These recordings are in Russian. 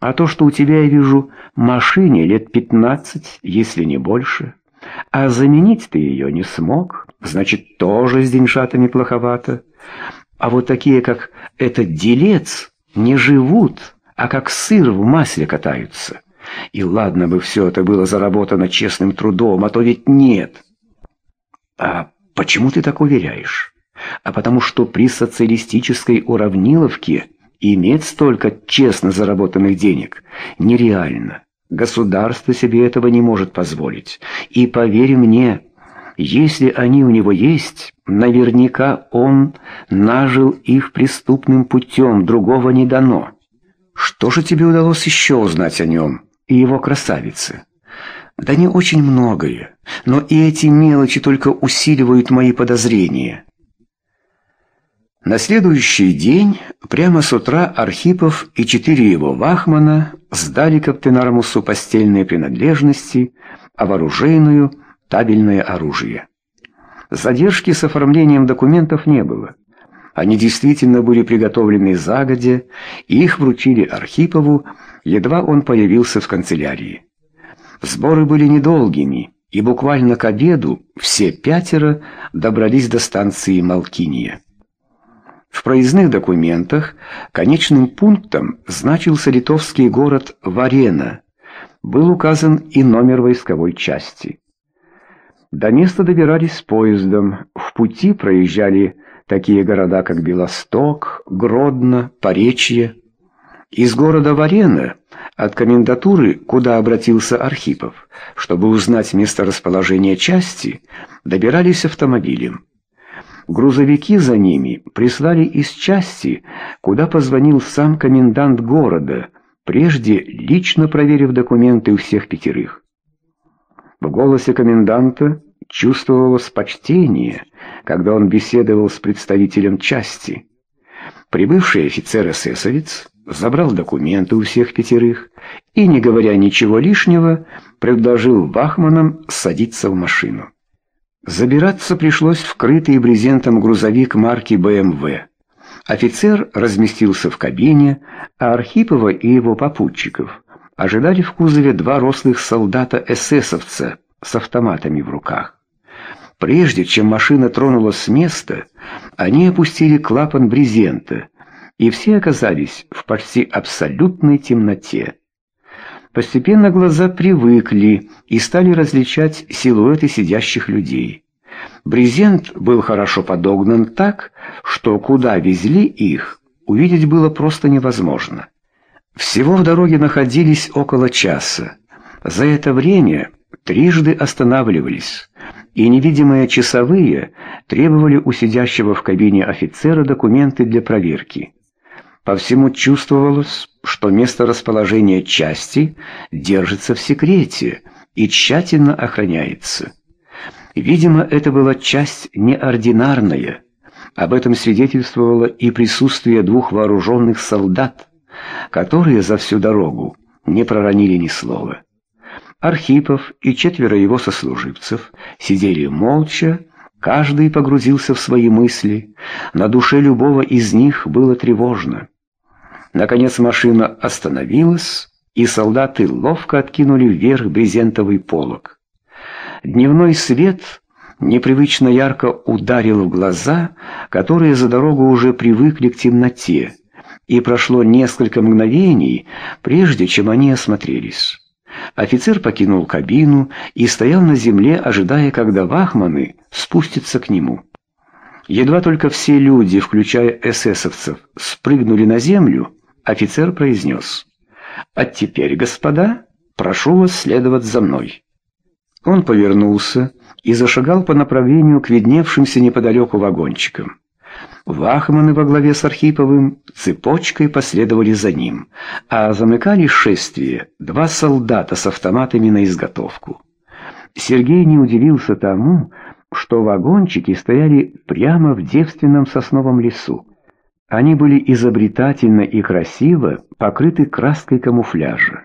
А то, что у тебя, я вижу, машине лет пятнадцать, если не больше, а заменить ты ее не смог, значит, тоже с деньжатами плоховато. А вот такие, как этот делец, не живут, а как сыр в масле катаются. И ладно бы все это было заработано честным трудом, а то ведь нет. А почему ты так уверяешь? А потому что при социалистической уравниловке иметь столько честно заработанных денег нереально. Государство себе этого не может позволить. И поверь мне, если они у него есть, наверняка он нажил их преступным путем, другого не дано. Что же тебе удалось еще узнать о нем и его красавице? Да не очень многое, но и эти мелочи только усиливают мои подозрения. На следующий день, прямо с утра, Архипов и четыре его вахмана сдали Каптенармусу постельные принадлежности, а вооруженную – табельное оружие. Задержки с оформлением документов не было. Они действительно были приготовлены загодя, и их вручили Архипову, едва он появился в канцелярии. Сборы были недолгими, и буквально к обеду все пятеро добрались до станции Малкиния. В проездных документах конечным пунктом значился литовский город Варена. Был указан и номер войсковой части. До места добирались поездом. В пути проезжали такие города, как Белосток, Гродно, Поречье. Из города Варена, от комендатуры, куда обратился Архипов, чтобы узнать место расположения части, добирались автомобилем. Грузовики за ними прислали из части, куда позвонил сам комендант города, прежде лично проверив документы у всех пятерых. В голосе коменданта чувствовалось почтение, когда он беседовал с представителем части. Прибывший офицер-эсэсовец забрал документы у всех пятерых и, не говоря ничего лишнего, предложил Бахманам садиться в машину. Забираться пришлось в крытый брезентом грузовик марки БМВ. Офицер разместился в кабине, а Архипова и его попутчиков ожидали в кузове два рослых солдата-эсэсовца с автоматами в руках. Прежде чем машина тронулась с места, они опустили клапан брезента, и все оказались в почти абсолютной темноте. Постепенно глаза привыкли и стали различать силуэты сидящих людей. Брезент был хорошо подогнан так, что куда везли их, увидеть было просто невозможно. Всего в дороге находились около часа. За это время трижды останавливались, и невидимые часовые требовали у сидящего в кабине офицера документы для проверки. По всему чувствовалось, что место расположения части держится в секрете и тщательно охраняется. Видимо, это была часть неординарная. Об этом свидетельствовало и присутствие двух вооруженных солдат, которые за всю дорогу не проронили ни слова. Архипов и четверо его сослуживцев сидели молча, каждый погрузился в свои мысли, на душе любого из них было тревожно. Наконец машина остановилась, и солдаты ловко откинули вверх брезентовый полог. Дневной свет непривычно ярко ударил в глаза, которые за дорогу уже привыкли к темноте, и прошло несколько мгновений, прежде чем они осмотрелись. Офицер покинул кабину и стоял на земле, ожидая, когда вахманы спустятся к нему. Едва только все люди, включая эсэсовцев, спрыгнули на землю, Офицер произнес. «А теперь, господа, прошу вас следовать за мной». Он повернулся и зашагал по направлению к видневшимся неподалеку вагончикам. Вахманы во главе с Архиповым цепочкой последовали за ним, а замыкали шествие два солдата с автоматами на изготовку. Сергей не удивился тому, что вагончики стояли прямо в девственном сосновом лесу. Они были изобретательно и красиво покрыты краской камуфляжа.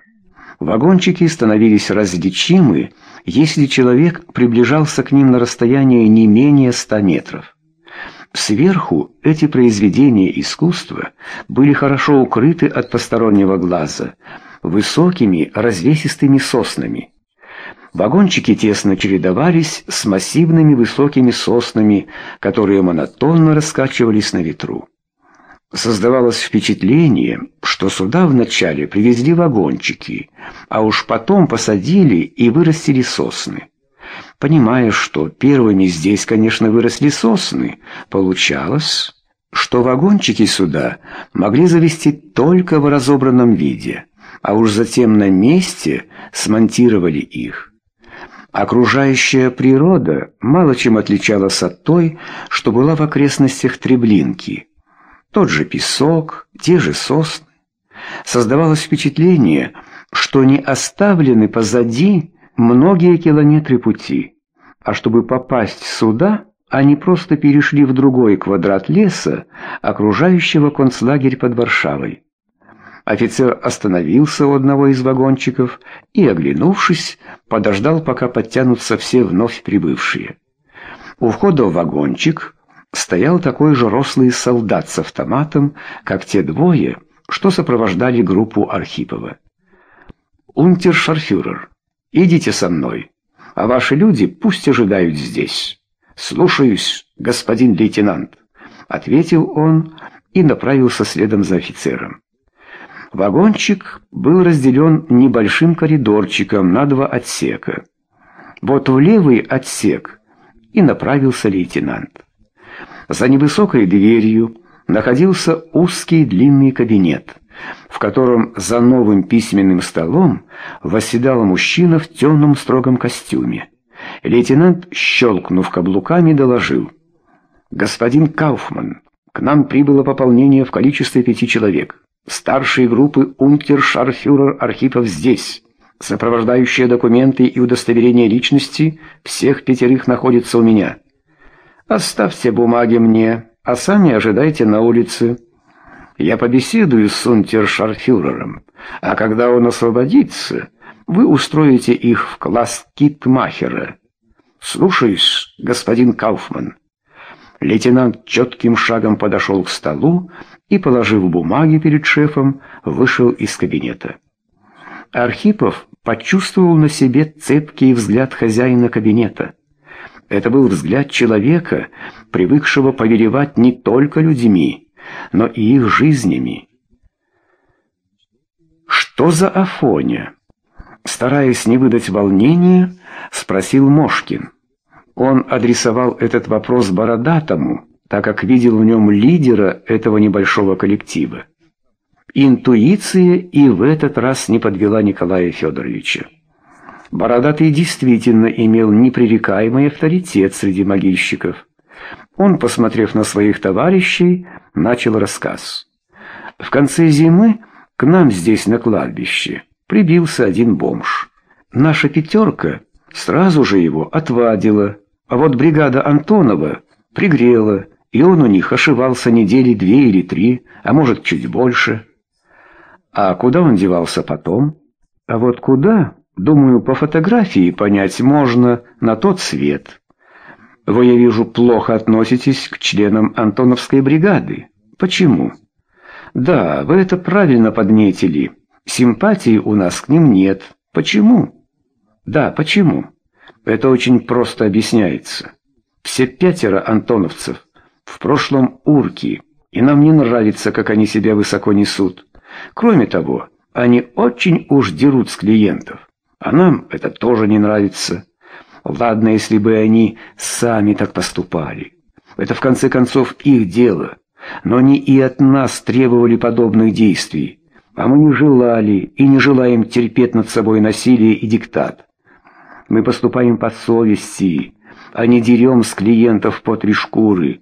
Вагончики становились различимы, если человек приближался к ним на расстояние не менее ста метров. Сверху эти произведения искусства были хорошо укрыты от постороннего глаза высокими развесистыми соснами. Вагончики тесно чередовались с массивными высокими соснами, которые монотонно раскачивались на ветру. Создавалось впечатление, что сюда вначале привезли вагончики, а уж потом посадили и вырастили сосны. Понимая, что первыми здесь, конечно, выросли сосны, получалось, что вагончики сюда могли завести только в разобранном виде, а уж затем на месте смонтировали их. Окружающая природа мало чем отличалась от той, что была в окрестностях Треблинки. Тот же песок, те же сосны. Создавалось впечатление, что не оставлены позади многие километры пути, а чтобы попасть сюда, они просто перешли в другой квадрат леса, окружающего концлагерь под Варшавой. Офицер остановился у одного из вагончиков и, оглянувшись, подождал, пока подтянутся все вновь прибывшие. У входа в вагончик стоял такой же рослый солдат с автоматом, как те двое, что сопровождали группу Архипова. «Унтершарфюрер, идите со мной, а ваши люди пусть ожидают здесь». «Слушаюсь, господин лейтенант», — ответил он и направился следом за офицером. Вагончик был разделен небольшим коридорчиком на два отсека. Вот в левый отсек и направился лейтенант. За невысокой дверью находился узкий длинный кабинет, в котором за новым письменным столом восседал мужчина в темном строгом костюме. Лейтенант, щелкнув каблуками, доложил. «Господин Кауфман, к нам прибыло пополнение в количестве пяти человек. Старшие группы унтершарфюрер Архипов здесь. Сопровождающие документы и удостоверение личности всех пятерых находятся у меня. Оставьте бумаги мне, а сами ожидайте на улице. Я побеседую с унтершарфюрером, а когда он освободится, вы устроите их в класс Китмахера. Слушаюсь, господин Кауфман. Лейтенант четким шагом подошел к столу и, положив бумаги перед шефом, вышел из кабинета. Архипов почувствовал на себе цепкий взгляд хозяина кабинета. Это был взгляд человека, привыкшего повелевать не только людьми, но и их жизнями. «Что за Афоня?» Стараясь не выдать волнения, спросил Мошкин. Он адресовал этот вопрос Бородатому, так как видел в нем лидера этого небольшого коллектива. Интуиция и в этот раз не подвела Николая Федоровича. Бородатый действительно имел непререкаемый авторитет среди могильщиков. Он, посмотрев на своих товарищей, начал рассказ. В конце зимы к нам здесь на кладбище прибился один бомж. Наша пятерка сразу же его отвадила, а вот бригада Антонова пригрела, и он у них ошивался недели две или три, а может, чуть больше. А куда он девался потом? А вот куда, думаю, по фотографии понять можно на тот свет. Вы, я вижу, плохо относитесь к членам Антоновской бригады. Почему? Да, вы это правильно подметили. Симпатии у нас к ним нет. Почему? Да, почему? Это очень просто объясняется. Все пятеро антоновцев в прошлом урки, и нам не нравится, как они себя высоко несут. Кроме того, они очень уж дерут с клиентов, а нам это тоже не нравится. Ладно, если бы они сами так поступали. Это, в конце концов, их дело. Но они и от нас требовали подобных действий. А мы не желали и не желаем терпеть над собой насилие и диктат. Мы поступаем по совести, а не дерем с клиентов по три шкуры.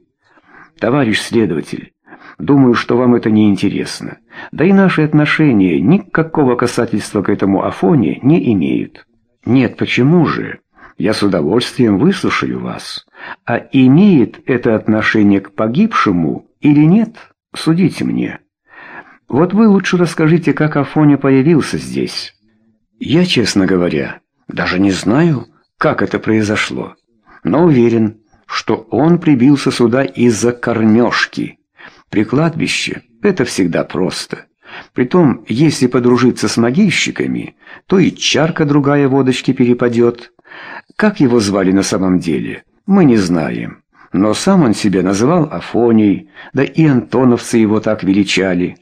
Товарищ следователь, думаю, что вам это не интересно. Да и наши отношения никакого касательства к этому Афоне не имеют. Нет, почему же? Я с удовольствием выслушаю вас. А имеет это отношение к погибшему или нет, судите мне. Вот вы лучше расскажите, как Афоня появился здесь. Я, честно говоря, даже не знаю, как это произошло, но уверен, что он прибился сюда из-за кормежки. При кладбище это всегда просто. Притом, если подружиться с могильщиками, то и чарка другая водочки перепадет. Как его звали на самом деле, мы не знаем. Но сам он себя называл Афонией, да и антоновцы его так величали.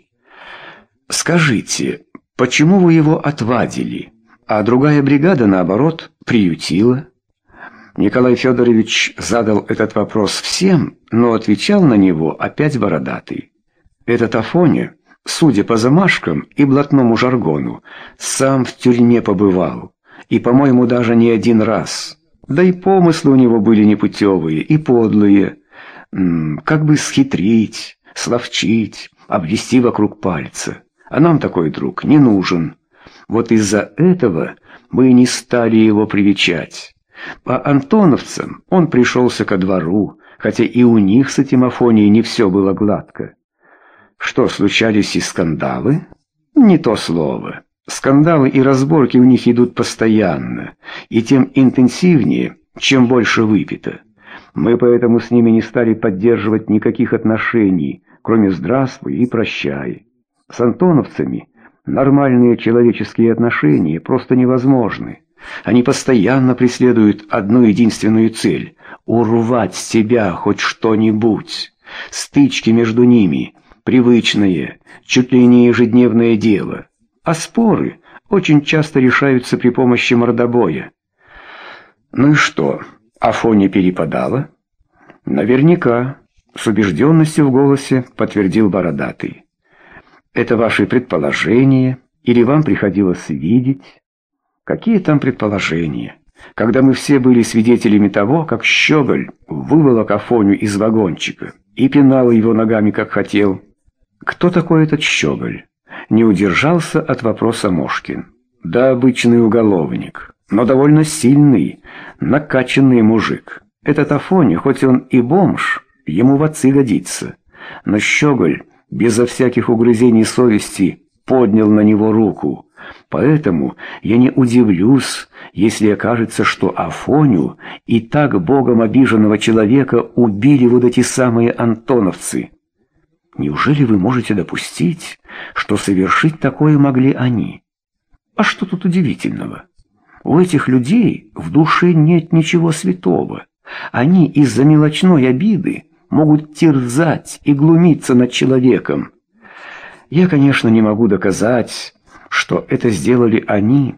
«Скажите, почему вы его отвадили, а другая бригада, наоборот, приютила?» Николай Федорович задал этот вопрос всем, но отвечал на него опять бородатый. Этот Афоня, судя по замашкам и блатному жаргону, сам в тюрьме побывал, и, по-моему, даже не один раз. Да и помыслы у него были непутевые и подлые, как бы схитрить, словчить, обвести вокруг пальца. А нам такой друг не нужен. Вот из-за этого мы не стали его привечать. По антоновцам он пришелся ко двору, хотя и у них с этим Афонией не все было гладко. Что, случались и скандалы? Не то слово. Скандалы и разборки у них идут постоянно, и тем интенсивнее, чем больше выпито. Мы поэтому с ними не стали поддерживать никаких отношений, кроме «здравствуй» и «прощай». С антоновцами нормальные человеческие отношения просто невозможны. Они постоянно преследуют одну единственную цель — урвать с тебя хоть что-нибудь. Стычки между ними — привычное, чуть ли не ежедневное дело. А споры очень часто решаются при помощи мордобоя. Ну и что, Афоня перепадала? Наверняка, с убежденностью в голосе подтвердил Бородатый. Это ваши предположения или вам приходилось видеть? Какие там предположения? Когда мы все были свидетелями того, как Щеголь выволок Афоню из вагончика и пинал его ногами, как хотел. Кто такой этот Щеголь? Не удержался от вопроса Мошкин. Да обычный уголовник, но довольно сильный, накачанный мужик. Этот Афоня, хоть он и бомж, ему в отцы годится. Но Щеголь, безо всяких угрызений совести, поднял на него руку. Поэтому я не удивлюсь, если окажется, что Афоню и так богом обиженного человека убили вот эти самые антоновцы. Неужели вы можете допустить, что совершить такое могли они? А что тут удивительного? У этих людей в душе нет ничего святого. Они из-за мелочной обиды могут терзать и глумиться над человеком. Я, конечно, не могу доказать, что это сделали они,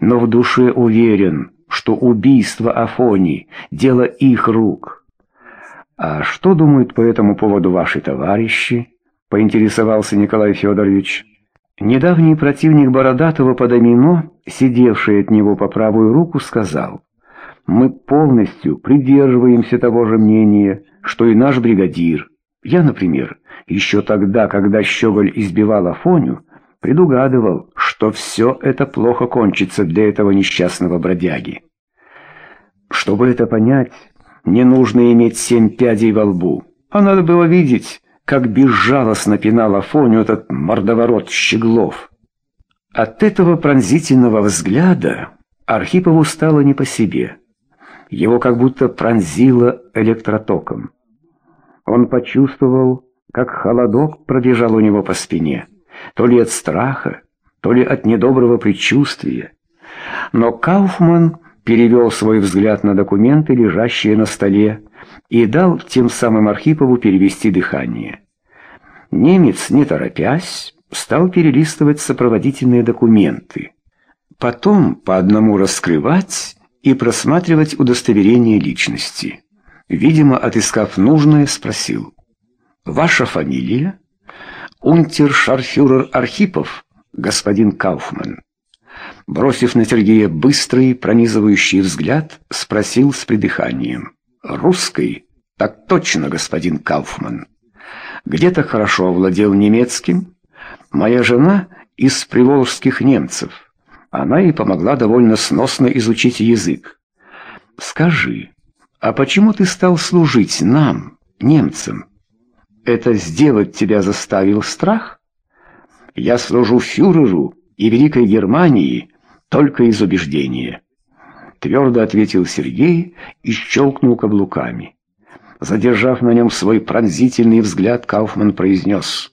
но в душе уверен, что убийство Афони — дело их рук. «А что думают по этому поводу ваши товарищи?» — поинтересовался Николай Федорович. Недавний противник Бородатого по домино, сидевший от него по правую руку, сказал, «Мы полностью придерживаемся того же мнения, что и наш бригадир. Я, например, еще тогда, когда Щеголь избивал Афоню, предугадывал, что все это плохо кончится для этого несчастного бродяги. Чтобы это понять, не нужно иметь семь пядей во лбу, а надо было видеть, как безжалостно пинал Афоню этот мордоворот Щеглов. От этого пронзительного взгляда Архипову стало не по себе. Его как будто пронзило электротоком. Он почувствовал, как холодок пробежал у него по спине то ли от страха, то ли от недоброго предчувствия. Но Кауфман перевел свой взгляд на документы, лежащие на столе, и дал тем самым Архипову перевести дыхание. Немец, не торопясь, стал перелистывать сопроводительные документы. Потом по одному раскрывать и просматривать удостоверение личности. Видимо, отыскав нужное, спросил. «Ваша фамилия?» Унтер-шарфюрер Архипов, господин Кауфман. Бросив на Сергея быстрый, пронизывающий взгляд, спросил с придыханием. «Русский?» «Так точно, господин Кауфман. Где-то хорошо овладел немецким. Моя жена из приволжских немцев. Она и помогла довольно сносно изучить язык. Скажи, а почему ты стал служить нам, немцам?» Это сделать тебя заставил страх? Я служу фюреру и Великой Германии только из убеждения. твердо ответил Сергей и щелкнул каблуками. Задержав на нем свой пронзительный взгляд, Кауфман произнес.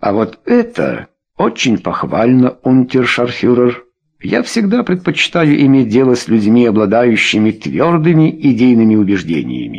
«А вот это очень похвально, унтершарфюрер. Я всегда предпочитаю иметь дело с людьми, обладающими твердыми идейными убеждениями.